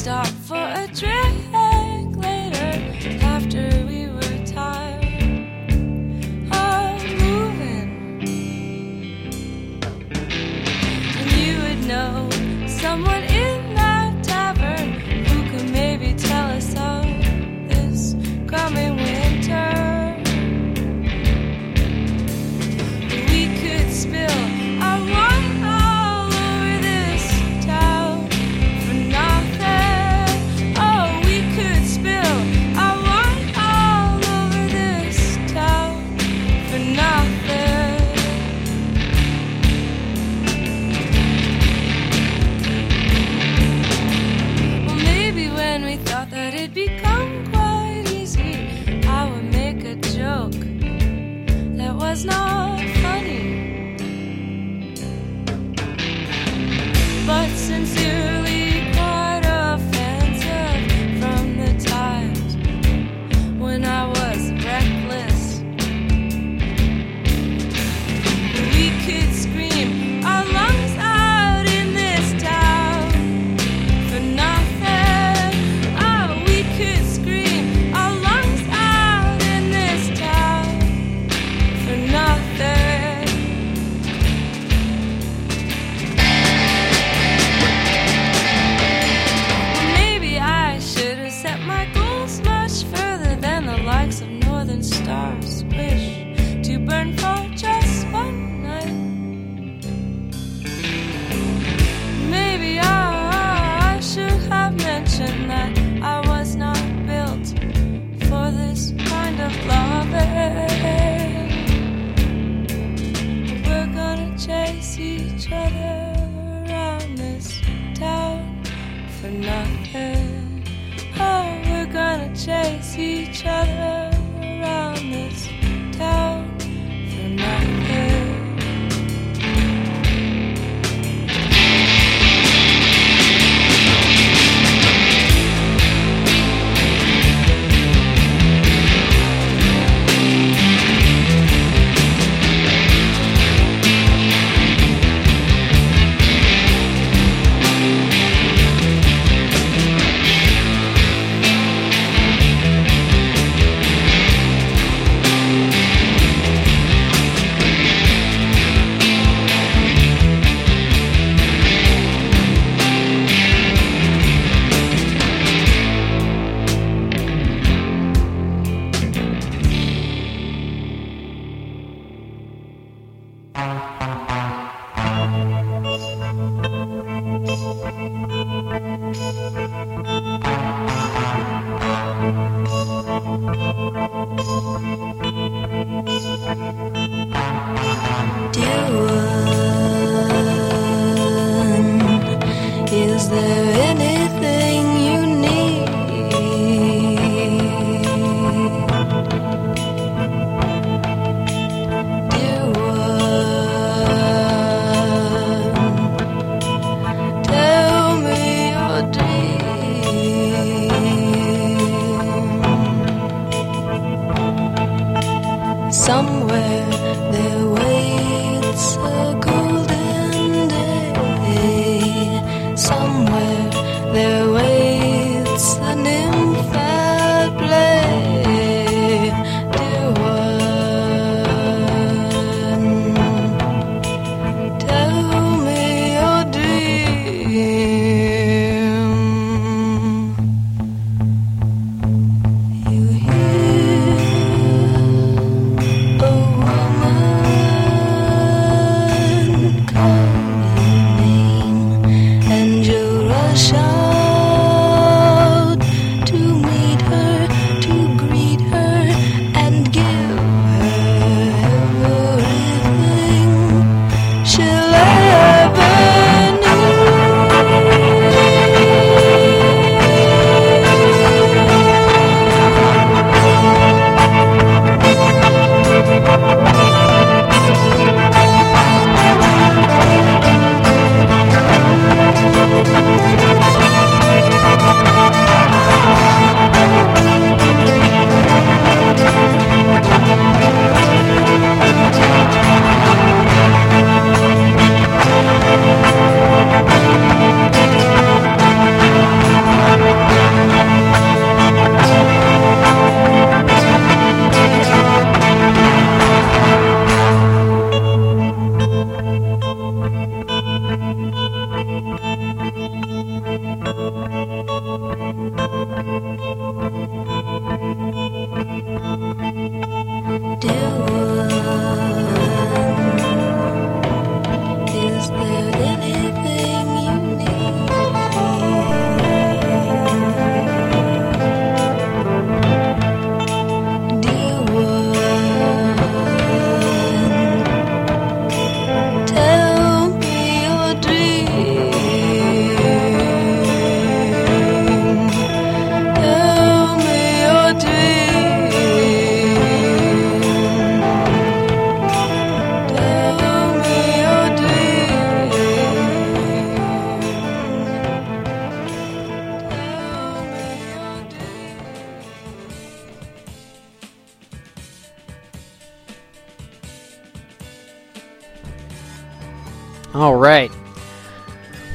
stop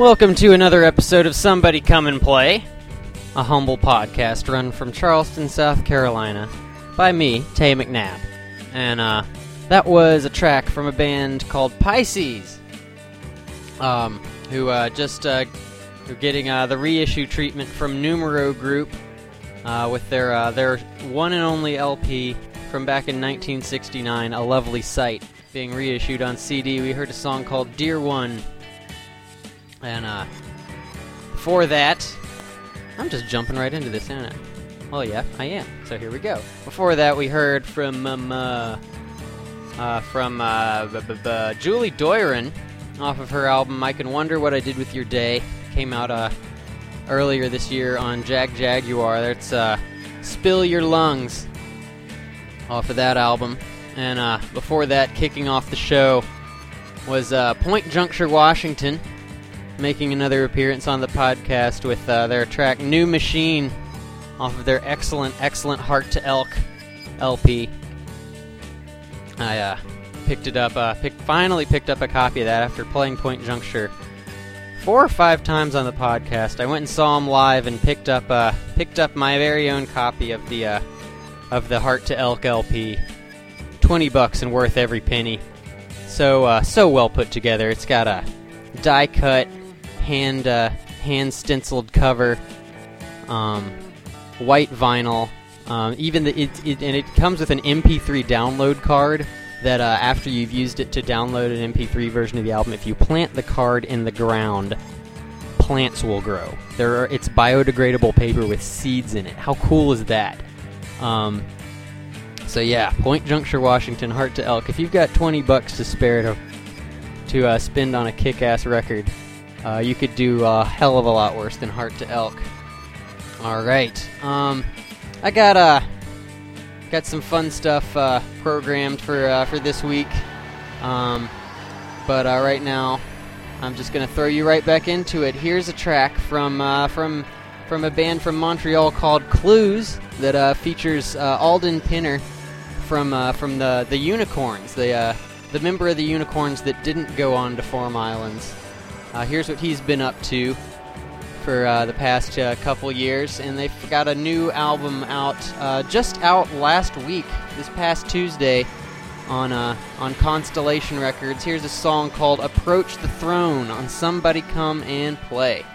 Welcome to another episode of Somebody Come and Play, a humble podcast run from Charleston, South Carolina, by me, Tay McNabb. And uh, that was a track from a band called Pisces, um, who uh, just uh, are getting uh, the reissue treatment from Numero Group uh, with their uh, their one and only LP from back in 1969, A Lovely Sight, being reissued on CD. We heard a song called Dear One. And uh, before that, I'm just jumping right into this, aren't I? Well, yeah, I am. So here we go. Before that, we heard from um, uh, uh, from uh, b- b- b- Julie Doiron off of her album "I Can Wonder What I Did with Your Day." Came out uh, earlier this year on Jagjaguwar. That's uh, "Spill Your Lungs" off of that album. And uh, before that, kicking off the show was uh, Point Juncture, Washington, making another appearance on the podcast with uh, their track "New Machine" off of their excellent, excellent Heart to Elk LP. I uh, picked it up, uh, finally picked up a copy of that after playing Point Juncture four or five times on the podcast. I went and saw them live and picked up, uh, picked up my very own copy of the, uh, of the Heart to Elk LP. Twenty bucks and worth every penny. So, uh, so well put together. It's got a die cut, hand, uh, hand stenciled cover, um, white vinyl. Um, even the it, it and it comes with an MP3 download card that uh, after you've used it to download an MP3 version of the album, if you plant the card in the ground, plants will grow. There are it's biodegradable paper with seeds in it. How cool is that? Um, so yeah, Point Juncture, Washington, Heart to Elk. If you've got 20 bucks to spare to to uh, spend on a kick-ass record, uh, you could do a hell of a lot worse than Heart to Elk. All right. Um, I got uh got some fun stuff uh, programmed for uh, for this week. Um, but uh, right now, I'm just gonna throw you right back into it. Here's a track from uh, from from a band from Montreal called Clues that uh, features uh, Alden Penner from uh, from the the Unicorns, the uh, the member of the Unicorns that didn't go on to form Islands. Uh, here's what he's been up to for uh, the past uh, couple years, and they've got a new album out, uh, just out last week, this past Tuesday, on uh, on Constellation Records. Here's a song called "Approach the Throne" on Somebody Come and Play.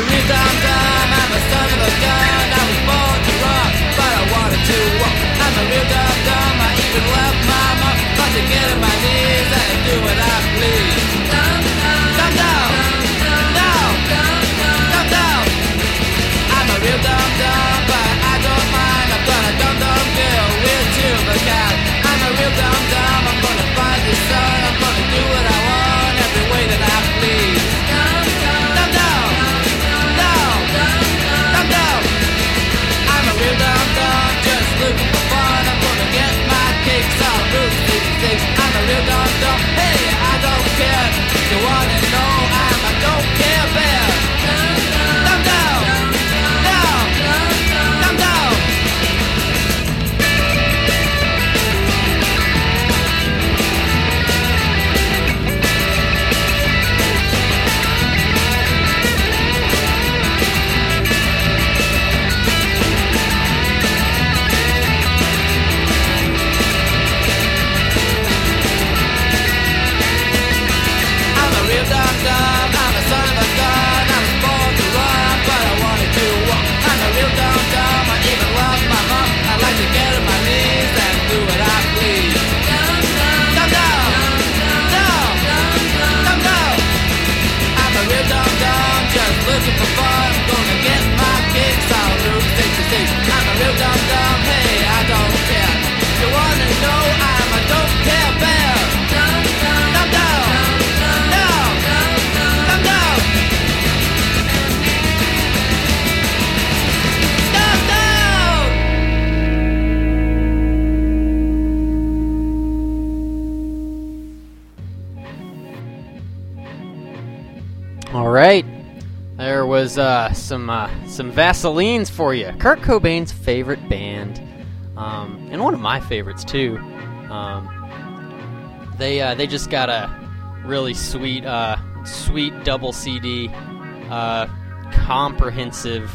I'm the son of a for fun. Gonna get my kicks on Route 66. I'm a real dumb uh, some uh, some Vaselines for you. Kurt Cobain's favorite band, um, and one of my favorites too. Um, they uh, they just got a really sweet uh, sweet double CD, uh, comprehensive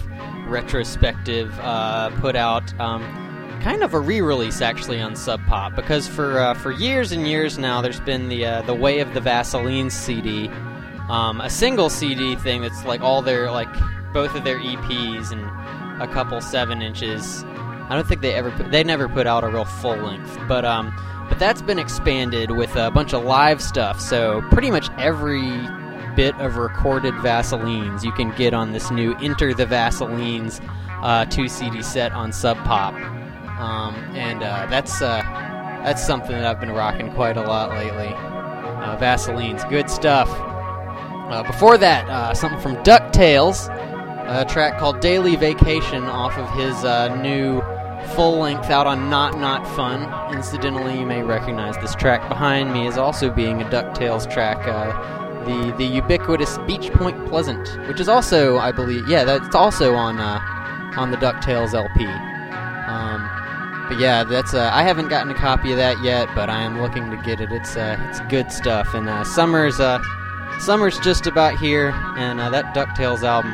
retrospective uh, put out. Um, kind of a re-release actually on Sub Pop because for for years and years now there's been the the Way of the Vaseline CD, um, a single CD thing that's like all their like both of their EPs and a couple seven inches. I don't think they ever put, they never put out a real full length, but um, but that's been expanded with a bunch of live stuff. So pretty much every bit of recorded Vaselines you can get on this new Enter the Vaselines uh, two CD set on Sub Pop, um, and uh, that's uh, that's something that I've been rocking quite a lot lately. Uh, Vaselines, good stuff. Uh, before that, uh, something from Ducktails, a track called Daily Vacation off of his uh, new full length out on Not Not Fun. Incidentally, you may recognize this track behind me as also being a Ducktails track, uh, the, the ubiquitous Beach Point Pleasant, which is also, I believe, yeah, that's also on, uh, on the Ducktails LP. Um, but yeah, that's uh, I haven't gotten a copy of that yet, but I am looking to get it. It's uh, it's good stuff, and uh, summer's uh, summer's just about here, and uh, that Ducktails album,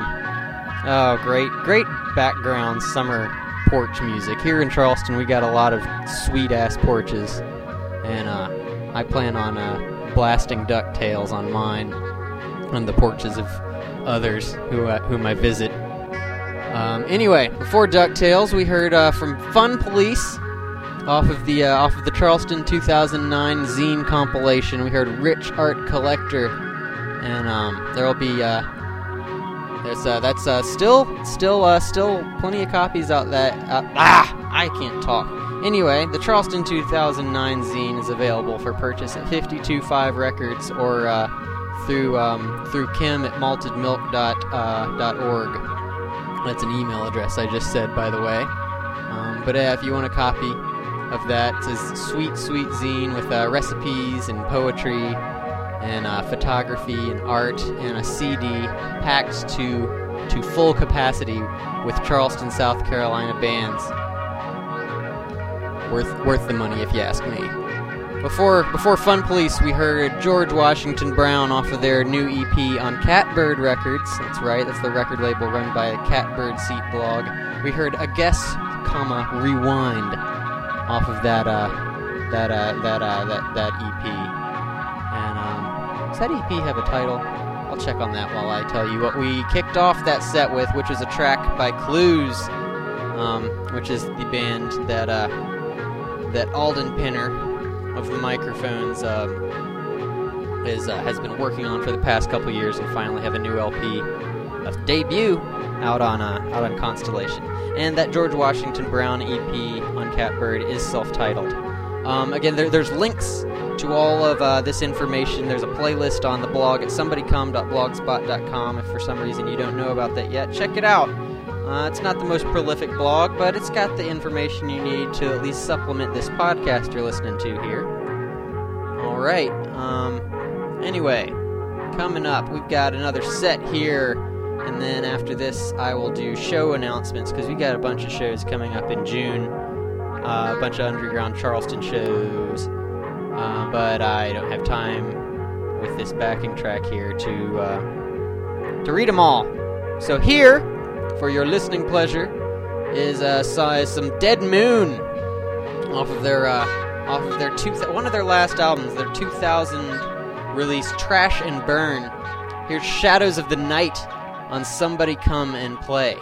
oh great, great background summer porch music. Here in Charleston, we got a lot of sweet ass porches, and uh, I plan on uh, blasting Ducktails on mine, on the porches of others who uh, whom I visit. Um, anyway, before Ducktails, we heard uh, from Fun Police off of the uh, off of the Charleston 2009 zine compilation. We heard Rich Art Collector, and um, there'll be uh, there's uh, that's uh, still still uh, still plenty of copies out that uh, ah I can't talk. Anyway, the Charleston 2009 zine is available for purchase at 525 Records or uh, through um, through Kim at maltedmilk.org. Uh, dot org. That's an email address I just said, by the way. Um, but uh, if you want a copy of that, it's a sweet, sweet zine with uh, recipes and poetry and uh, photography and art and a CD packed to to full capacity with Charleston, South Carolina bands. Worth worth the money, if you ask me. Before before Fun Police, we heard George Washington Brown off of their new EP on Catbird Records. That's right, that's the record label run by Catbird Seat Blog. We heard a guess, comma rewind off of that uh that uh that uh that that EP. That EP have a title? I'll check on that while I tell you what we kicked off that set with, which is a track by Clues, um, which is the band that uh, that Alden Penner of the microphones um, is uh, has been working on for the past couple years, and finally have a new LP of debut out on uh, out on Constellation. And that George Washington Brown EP on Catbird is self-titled. Um, again, there, there's links to all of uh, this information. There's a playlist on the blog at somebodycome.blogspot.com. If for some reason you don't know about that yet, check it out. Uh, it's not the most prolific blog, but it's got the information you need to at least supplement this podcast you're listening to here. All right. Um, anyway, coming up, we've got another set here, and then after this, I will do show announcements because we got a bunch of shows coming up in June. A bunch of underground Charleston shows, uh, but I don't have time with this backing track here to uh, to read them all. So here, for your listening pleasure, is uh, so- some Dead Moon off of their uh, off of their two one of their last albums, their 2000 release Trash and Burn. Here's Shadows of the Night on Somebody Come and Play.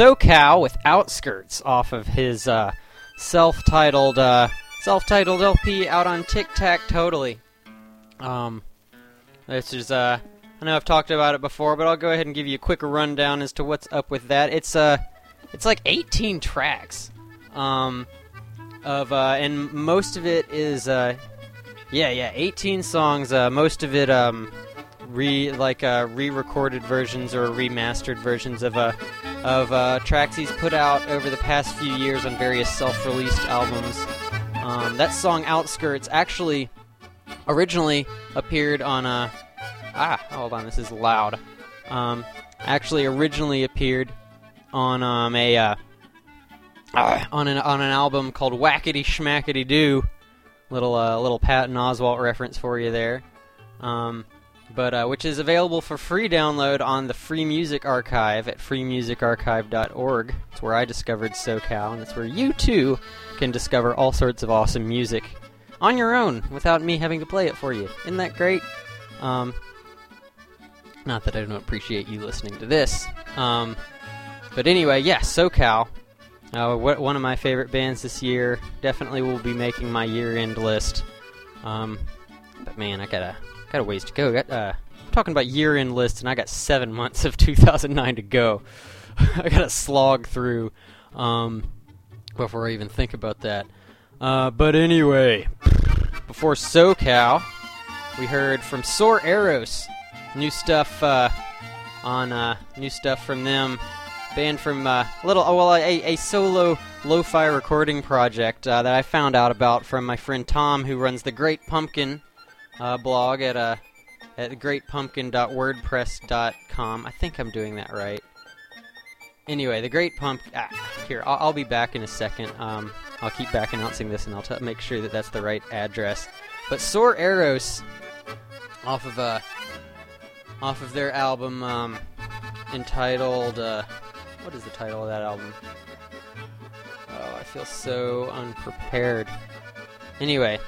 So Cow with Outskirts off of his uh, self-titled uh, self-titled LP out on Tic Tac Totally. Um, this is uh, I know I've talked about it before, but I'll go ahead and give you a quick rundown as to what's up with that. It's uh, it's like 18 tracks, um, of uh, and most of it is uh, yeah, yeah, 18 songs. Uh, most of it um, re like uh, re-recorded versions or remastered versions of uh, of uh, tracks he's put out over the past few years on various self-released albums. Um, that song "Outskirts" actually originally appeared on a ah hold on this is loud. Um, actually originally appeared on um, a uh, on an on an album called Whackity Schmackity Doo. Little uh, little Patton Oswalt reference for you there. Um, but uh, which is available for free download on the Free Music Archive at freemusicarchive.org. It's where I discovered So Cow, and it's where you too can discover all sorts of awesome music on your own without me having to play it for you. Isn't that great? Um, not that I don't appreciate you listening to this. Um, but anyway, yes, So Cow. Uh, one of my favorite bands this year. Definitely will be making my year-end list. Um, but man, I gotta got a ways to go. Got, uh, I'm talking about year-end lists, and I got seven months of 2009 to go. I gotta slog through um, before I even think about that. Uh, but anyway, before So Cow, we heard from Sore Arrows, new stuff uh, on uh, new stuff from them. Band from uh, little, oh, well, a, a solo lo-fi recording project uh, that I found out about from my friend Tom, who runs the Great Pumpkin uh, blog at uh, at greatpumpkin.wordpress.com. I think I'm doing that right. Anyway, the Great Pump. Ah, here, I'll, I'll be back in a second. Um, I'll keep back announcing this, and I'll t- make sure that that's the right address. But Sore Arrows, off of uh, off of their album um, entitled. Uh, what is the title of that album? Oh, I feel so unprepared. Anyway,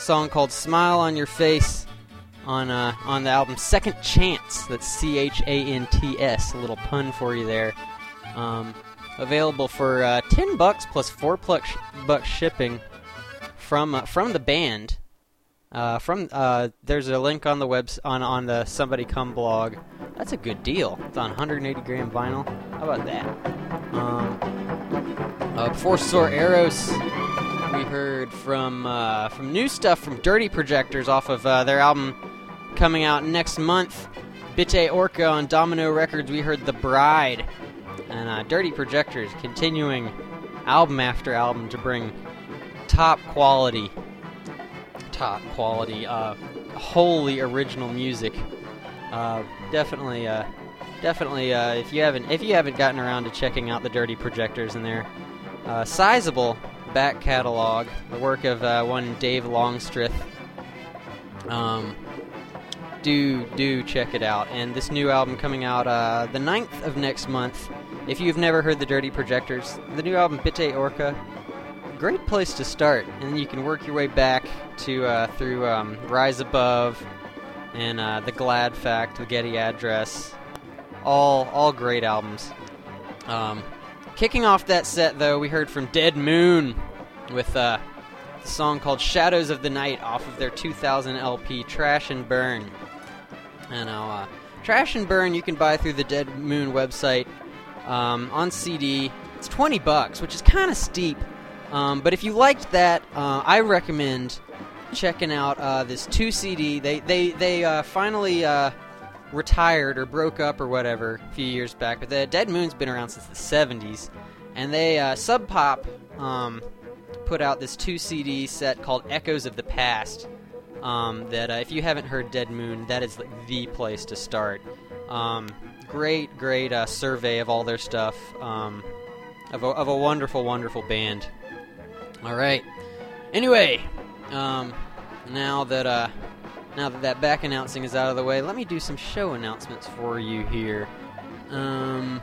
song called "Smile on Your Face" on uh, on the album Second Chance. That's C H A N T S. A little pun for you there. Um, available for uh, ten bucks plus four sh- bucks shipping from uh, from the band. Uh, from uh, there's a link on the webs on on the Somebody Come blog. That's a good deal. It's on 180 gram vinyl. How about that? Um, uh, before Sore Arrows, we heard from uh, from new stuff from Dirty Projectors off of uh, their album coming out next month. Bitte Orca on Domino Records, we heard The Bride. And uh, Dirty Projectors continuing album after album to bring top quality, top quality, uh, wholly original music. Uh, definitely, uh, definitely. If you haven't, if you haven't gotten around to checking out the Dirty Projectors and their sizable back catalog, the work of uh, one Dave Longstreth. Um, do do check it out. And this new album coming out uh, the 9th of next month. If you've never heard the Dirty Projectors, the new album Bitte Orca, great place to start, and you can work your way back to uh, through um, Rise Above and uh, the Glad Fact, the Getty Address, all all great albums. Um, kicking off that set though, we heard from Dead Moon with uh, a song called "Shadows of the Night" off of their 2000 LP Trash and Burn. And uh, Trash and Burn you can buy through the Dead Moon website um, on CD. It's 20 bucks, which is kind of steep. Um, but if you liked that, uh, I recommend checking out uh, this two CD. They they they uh, finally uh, retired or broke up or whatever a few years back, but the Dead Moon's been around since the 70s, and they uh, Sub Pop um, put out this two CD set called Echoes of the Past. Um, that uh, if you haven't heard Dead Moon, that is like, the place to start. Um, great, great uh, survey of all their stuff. Um, of, a, of a wonderful, wonderful band. All right. Anyway, um, now that uh, now that that back announcing is out of the way, let me do some show announcements for you here. Um,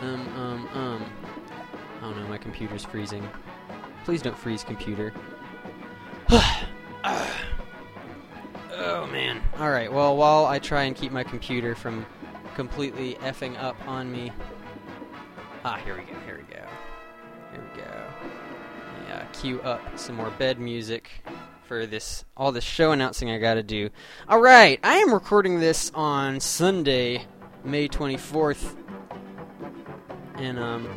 um, um, um. Oh no, my computer's freezing. Please don't freeze, computer. oh man. All right. Well, while I try and keep my computer from completely effing up on me. Ah, here we go. Here we go. Here we go. Yeah, cue up some more bed music for this all this show announcing I got to do. All right, I am recording this on Sunday, May 24th. And um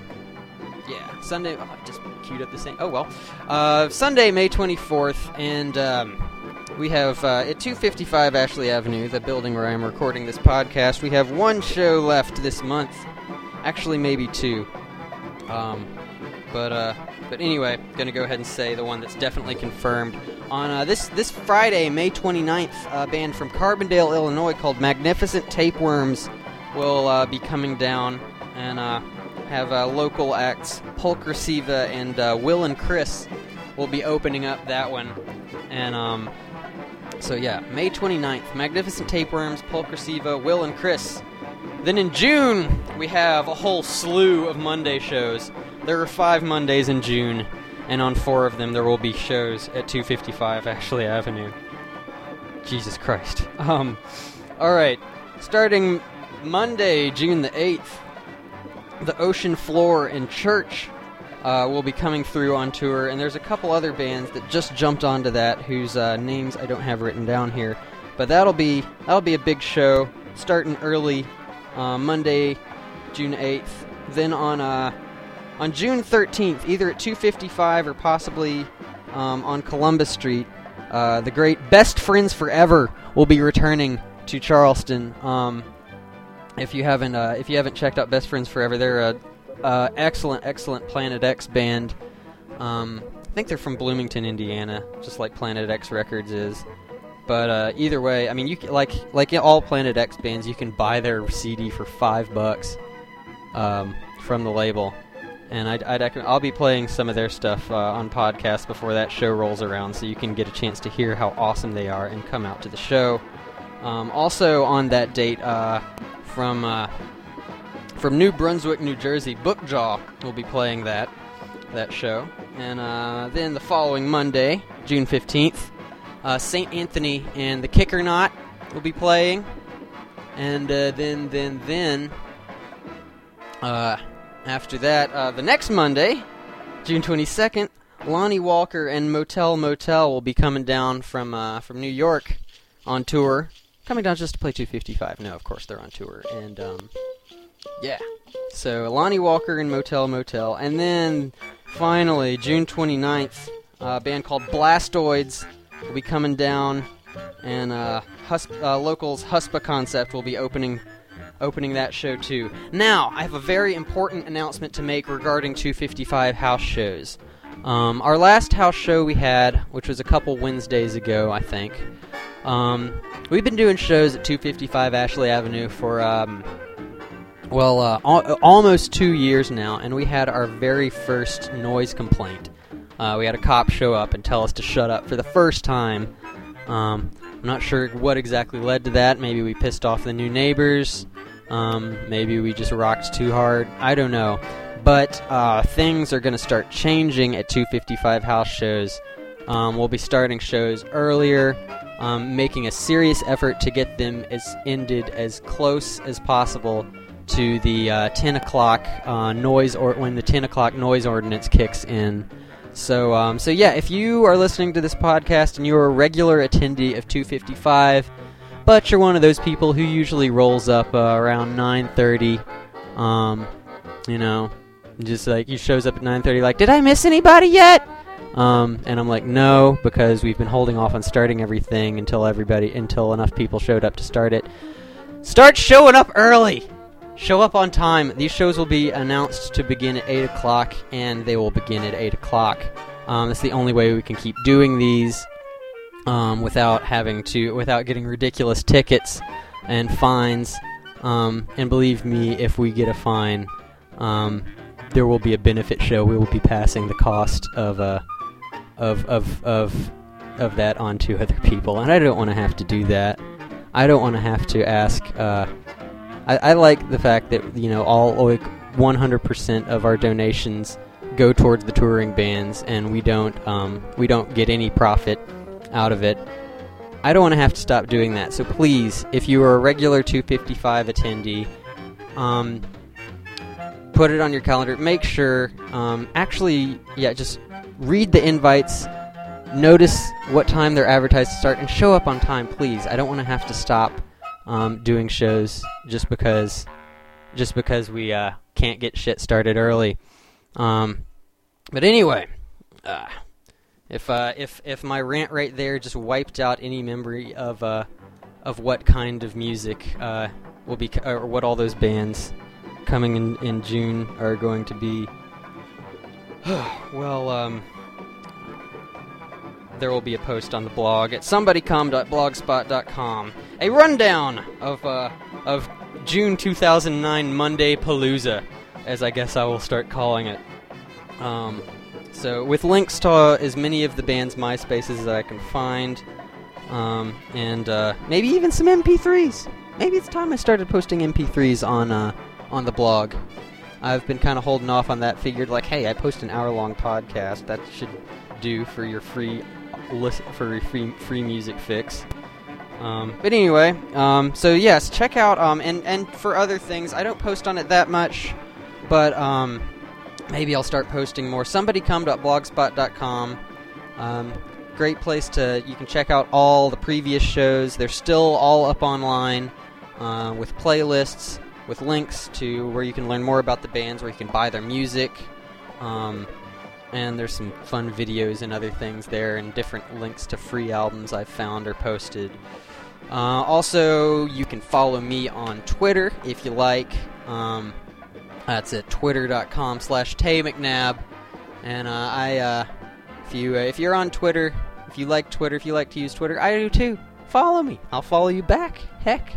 yeah, Sunday oh, I just queued up the same. Oh well. Uh Sunday, May 24th and um we have uh, at 255 Ashley Avenue, the building where I'm recording this podcast. We have one show left this month. Actually, maybe two. Um, but uh, but anyway, gonna go ahead and say the one that's definitely confirmed on uh, this this Friday, May 29th. A band from Carbondale, Illinois, called Magnificent Tapeworms will uh, be coming down and uh, have uh, local acts. Pulcher Siva and uh, Will and Chris will be opening up that one, and um, so yeah, May 29th, Magnificent Tapeworms, Pulcher Will and Chris. Then in June, we have a whole slew of Monday shows. There are five Mondays in June, and on four of them there will be shows at 255 Ashley Avenue. Jesus Christ. Um, all right, starting Monday, June the 8th, the Ocean Floor and Church uh, will be coming through on tour, and there's a couple other bands that just jumped onto that whose uh, names I don't have written down here. But that'll be that'll be a big show starting early uh, Monday, June 8th. Then on uh, on June 13th, either at 255 or possibly um, on Columbus Street, uh, the great Best Friends Forever will be returning to Charleston. Um, if you haven't uh, if you haven't checked out Best Friends Forever, they're a excellent, excellent Planet X band. Um, I think they're from Bloomington, Indiana, just like Planet X Records is. But uh, either way, I mean, you can, like like all Planet X bands, you can buy their CD for five bucks um, from the label, and I'd, I'd, I'll be playing some of their stuff uh, on podcast before that show rolls around, so you can get a chance to hear how awesome they are and come out to the show. Um, also on that date, uh, from uh, from New Brunswick, New Jersey, Bookjaw will be playing that that show, and uh, then the following Monday, June fifteenth, uh, Saint Anthony and the Kicker Knot will be playing, and uh, then then then uh, after that, uh, the next Monday, June twenty second, Lonnie Walker and Motel Motel will be coming down from uh, from New York on tour. Coming down just to play 255. No, of course they're on tour, and um, yeah. So Lonnie Walker and Motel Motel. And then finally, June 29th, a band called Blastoids will be coming down and uh, Husp- uh, locals Huspa Concept will be opening opening that show too. Now, I have a very important announcement to make regarding 255 house shows. Um, our last house show we had, which was a couple Wednesdays ago, I think. Um, we've been doing shows at 255 Ashley Avenue for um, well, uh, al- almost two years now, and we had our very first noise complaint. Uh, we had a cop show up and tell us to shut up for the first time. Um, I'm not sure what exactly led to that. Maybe we pissed off the new neighbors. Um, maybe we just rocked too hard. I don't know. But uh, things are going to start changing at 255 house shows. Um, we'll be starting shows earlier, um, making a serious effort to get them as ended as close as possible to the uh, 10 o'clock uh, noise or when the 10 o'clock noise ordinance kicks in. So, um, so yeah, if you are listening to this podcast and you're a regular attendee of 255, but you're one of those people who usually rolls up uh, around 9:30, um, you know, just like he shows up at 9:30, like, did I miss anybody yet? Um, and I'm like, no, because we've been holding off on starting everything until everybody, until enough people showed up to start it. Start showing up early. Show up on time. These shows will be announced to begin at 8 o'clock, and they will begin at 8 o'clock. Um, that's the only way we can keep doing these um, without having to, without getting ridiculous tickets and fines. Um, and believe me, if we get a fine, um, there will be a benefit show. We will be passing the cost of uh, of of of of that on to other people, and I don't want to have to do that. I don't want to have to ask. Uh, I, I like the fact that you know all like 100% of our donations go towards the touring bands, and we don't um, we don't get any profit out of it. I don't want to have to stop doing that. So please, if you are a regular 255 attendee, um, put it on your calendar. Make sure, um, actually, yeah, just read the invites. Notice what time they're advertised to start, and show up on time, please. I don't want to have to stop um, doing shows just because, just because we uh, can't get shit started early. Um, but anyway, uh, if uh, if if my rant right there just wiped out any memory of uh, of what kind of music uh, will be, or what all those bands coming in in June are going to be. well, um, there will be a post on the blog at somebodycom.blogspot.com. A rundown of uh, of June 2009 Monday Palooza, as I guess I will start calling it. Um, so with links to uh, as many of the band's MySpaces as I can find, um, and uh, maybe even some MP3s. Maybe it's time I started posting MP3s on uh, on the blog. I've been kind of holding off on that. Figured like, hey, I post an hour-long podcast. That should do for your free listen for your free free music fix. Um, but anyway, um, so yes, check out um, and and for other things, I don't post on it that much, but um, maybe I'll start posting more. SomebodyCome.blogspot.com. Um, great place to you can check out all the previous shows. They're still all up online uh, with playlists, with links to where you can learn more about the bands, where you can buy their music. Um, and there's some fun videos and other things there, and different links to free albums I've found or posted. Uh, also, you can follow me on Twitter if you like. Um, that's at twitter.com slash taymcnab. And uh, I, uh, if you uh, if you're on Twitter, if you like Twitter, if you like to use Twitter, I do too. Follow me. I'll follow you back. Heck,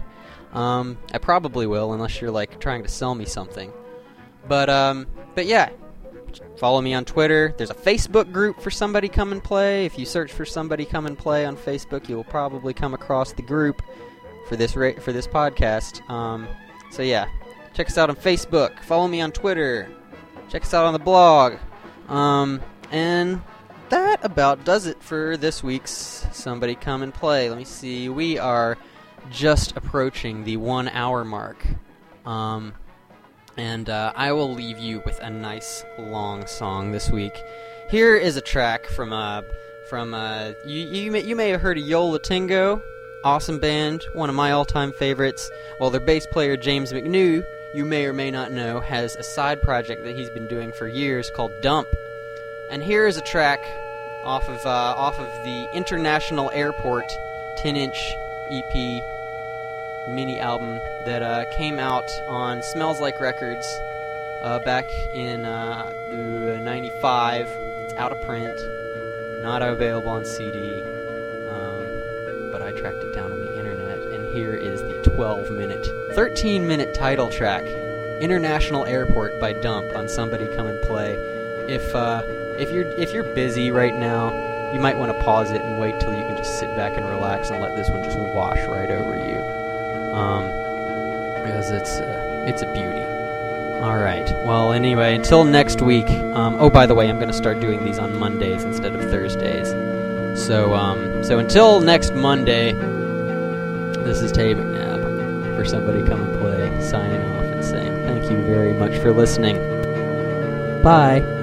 um, I probably will unless you're like trying to sell me something. But um, but yeah, follow me on Twitter. There's a Facebook group for Somebody Come and Play. If you search for Somebody Come and Play on Facebook, you'll probably come across the group for this ra- for this podcast. Um, so yeah, check us out on Facebook. Follow me on Twitter. Check us out on the blog. Um, and that about does it for this week's Somebody Come and Play. Let me see. We are just approaching the one hour mark. Um, and uh, I will leave you with a nice long song this week. Here is a track from uh, from uh, you you may, you may have heard of Yo La Tengo, awesome band, one of my all-time favorites. Well, their bass player James McNew, you may or may not know, has a side project that he's been doing for years called Dump. And here is a track off of uh, off of the International Airport 10 inch EP mini album that uh, came out on Smells Like Records uh, back in uh, uh, 95. It's out of print, not available on CD, um, but I tracked it down on the internet, and here is the 12 minute, 13 minute title track International Airport by Dump on Somebody Come and Play. If, uh, if, you're, if you're busy right now, you might want to pause it and wait till you can just sit back and relax and let this one just wash right over you. Um, because it's uh, it's a beauty. All right. Well, anyway, until next week. Um, oh, by the way, I'm going to start doing these on Mondays instead of Thursdays. So um, so until next Monday, this is McNabb for somebody to come and play, signing off and saying thank you very much for listening. Bye.